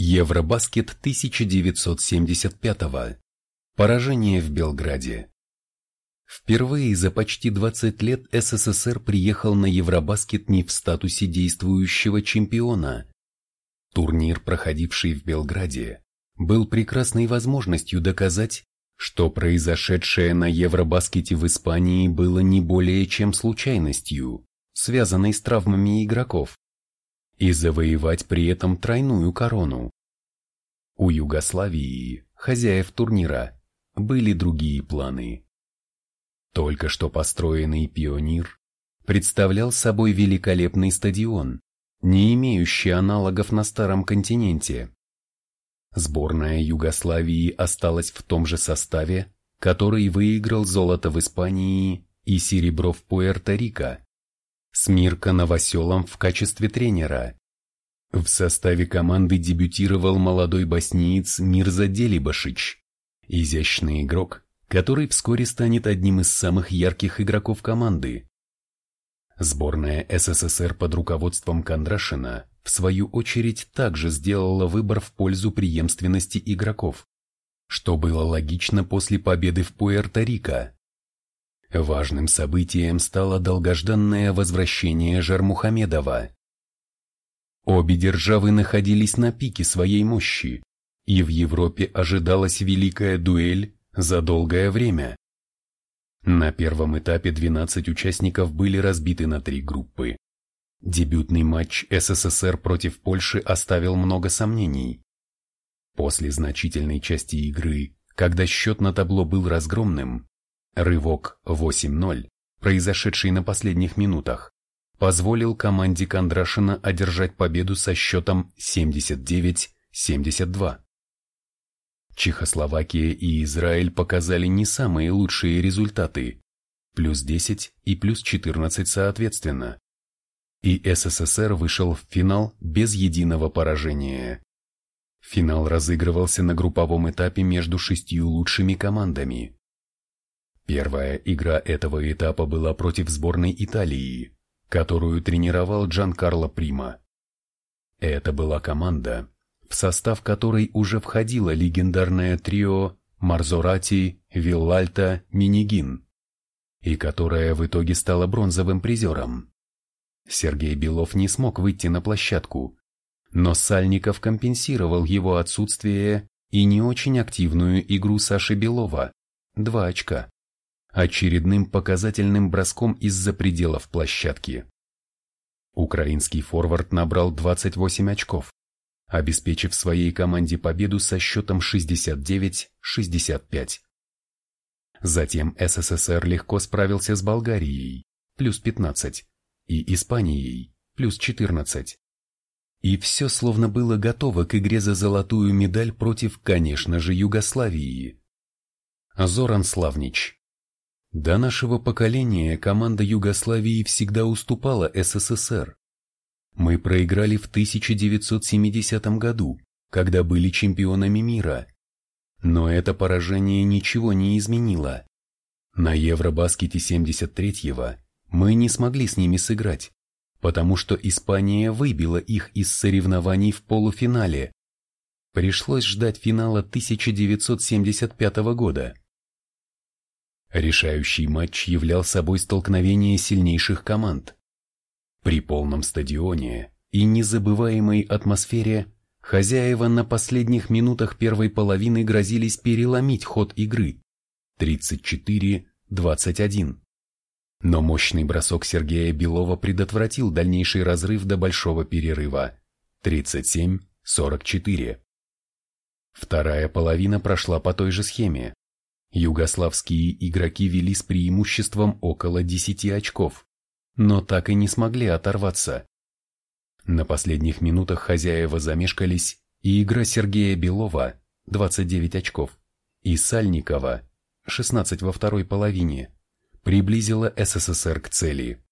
Евробаскет 1975. Поражение в Белграде. Впервые за почти 20 лет СССР приехал на Евробаскет не в статусе действующего чемпиона. Турнир, проходивший в Белграде, был прекрасной возможностью доказать, что произошедшее на Евробаскете в Испании было не более чем случайностью, связанной с травмами игроков и завоевать при этом тройную корону. У Югославии, хозяев турнира, были другие планы. Только что построенный «Пионер» представлял собой великолепный стадион, не имеющий аналогов на старом континенте. Сборная Югославии осталась в том же составе, который выиграл золото в Испании и серебро в Пуэрто-Рико с Мирко Новоселом в качестве тренера. В составе команды дебютировал молодой босниец Мирза Делибашич, изящный игрок, который вскоре станет одним из самых ярких игроков команды. Сборная СССР под руководством Кондрашина, в свою очередь, также сделала выбор в пользу преемственности игроков, что было логично после победы в Пуэрто-Рико. Важным событием стало долгожданное возвращение Жармухамедова. Обе державы находились на пике своей мощи, и в Европе ожидалась великая дуэль за долгое время. На первом этапе 12 участников были разбиты на три группы. Дебютный матч СССР против Польши оставил много сомнений. После значительной части игры, когда счет на табло был разгромным, Рывок 8-0, произошедший на последних минутах, позволил команде Кондрашина одержать победу со счетом 79-72. Чехословакия и Израиль показали не самые лучшие результаты, плюс 10 и плюс 14 соответственно. И СССР вышел в финал без единого поражения. Финал разыгрывался на групповом этапе между шестью лучшими командами. Первая игра этого этапа была против сборной Италии, которую тренировал Джан Карло Прима. Это была команда, в состав которой уже входило легендарное трио Марзорати, Виллальта, Минигин, и которая в итоге стала бронзовым призером. Сергей Белов не смог выйти на площадку, но Сальников компенсировал его отсутствие и не очень активную игру Саши Белова – два очка очередным показательным броском из-за пределов площадки. Украинский форвард набрал 28 очков, обеспечив своей команде победу со счетом 69-65. Затем СССР легко справился с Болгарией, плюс 15, и Испанией, плюс 14. И все словно было готово к игре за золотую медаль против, конечно же, Югославии. Зоран Славнич, до нашего поколения команда Югославии всегда уступала СССР. Мы проиграли в 1970 году, когда были чемпионами мира. Но это поражение ничего не изменило. На Евробаскете 73-го мы не смогли с ними сыграть, потому что Испания выбила их из соревнований в полуфинале. Пришлось ждать финала 1975 года. Решающий матч являл собой столкновение сильнейших команд. При полном стадионе и незабываемой атмосфере хозяева на последних минутах первой половины грозились переломить ход игры 34-21. Но мощный бросок Сергея Белова предотвратил дальнейший разрыв до большого перерыва 37-44. Вторая половина прошла по той же схеме. Югославские игроки вели с преимуществом около 10 очков, но так и не смогли оторваться. На последних минутах хозяева замешкались, и игра Сергея Белова, 29 очков, и Сальникова, 16 во второй половине, приблизила СССР к цели.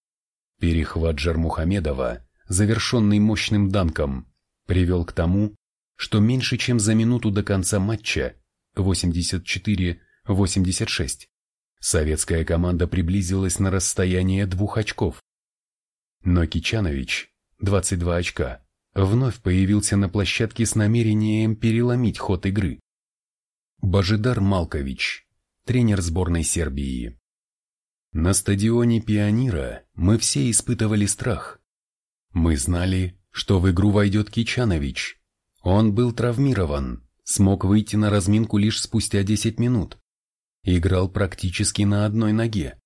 Перехват Жармухамедова, завершенный мощным данком, привел к тому, что меньше чем за минуту до конца матча, 84 86. Советская команда приблизилась на расстояние двух очков. Но Кичанович, 22 очка, вновь появился на площадке с намерением переломить ход игры. Божидар Малкович, тренер сборной Сербии. На стадионе Пионира мы все испытывали страх. Мы знали, что в игру войдет Кичанович. Он был травмирован, смог выйти на разминку лишь спустя 10 минут. Играл практически на одной ноге.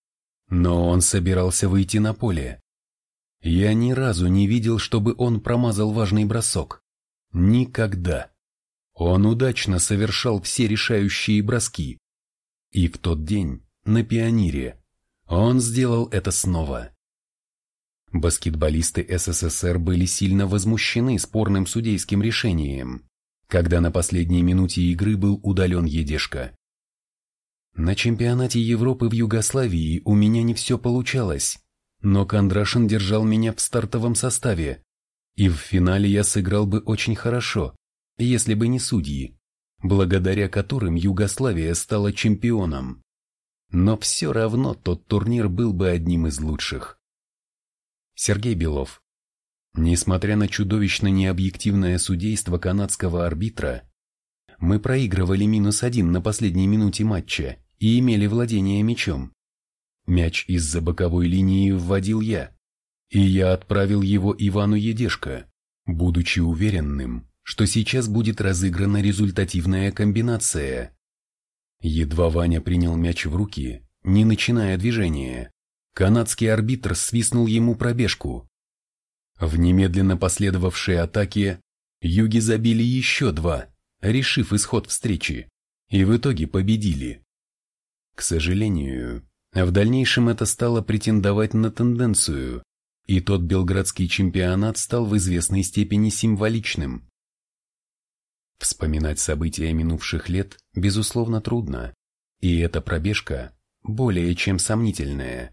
Но он собирался выйти на поле. Я ни разу не видел, чтобы он промазал важный бросок. Никогда. Он удачно совершал все решающие броски. И в тот день, на пионире, он сделал это снова. Баскетболисты СССР были сильно возмущены спорным судейским решением, когда на последней минуте игры был удален Едешка. На чемпионате Европы в Югославии у меня не все получалось, но Кондрашин держал меня в стартовом составе, и в финале я сыграл бы очень хорошо, если бы не судьи, благодаря которым Югославия стала чемпионом. Но все равно тот турнир был бы одним из лучших. Сергей Белов. Несмотря на чудовищно необъективное судейство канадского арбитра, мы проигрывали минус один на последней минуте матча и имели владение мячом. Мяч из-за боковой линии вводил я, и я отправил его Ивану Едешко, будучи уверенным, что сейчас будет разыграна результативная комбинация. Едва Ваня принял мяч в руки, не начиная движения, канадский арбитр свистнул ему пробежку. В немедленно последовавшей атаке юги забили еще два, решив исход встречи, и в итоге победили. К сожалению, в дальнейшем это стало претендовать на тенденцию, и тот белградский чемпионат стал в известной степени символичным. Вспоминать события минувших лет, безусловно, трудно, и эта пробежка более чем сомнительная.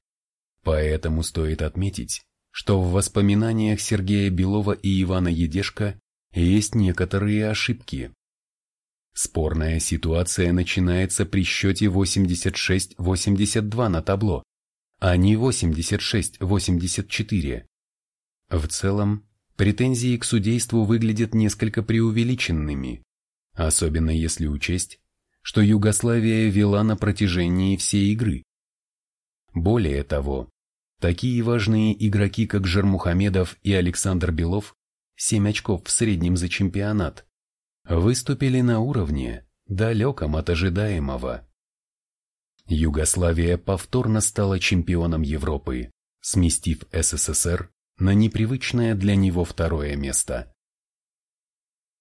Поэтому стоит отметить, что в воспоминаниях Сергея Белова и Ивана Едешко есть некоторые ошибки. Спорная ситуация начинается при счете 86-82 на табло, а не 86-84. В целом, претензии к судейству выглядят несколько преувеличенными, особенно если учесть, что Югославия вела на протяжении всей игры. Более того, такие важные игроки, как Жермухамедов и Александр Белов, 7 очков в среднем за чемпионат, выступили на уровне, далеком от ожидаемого. Югославия повторно стала чемпионом Европы, сместив СССР на непривычное для него второе место.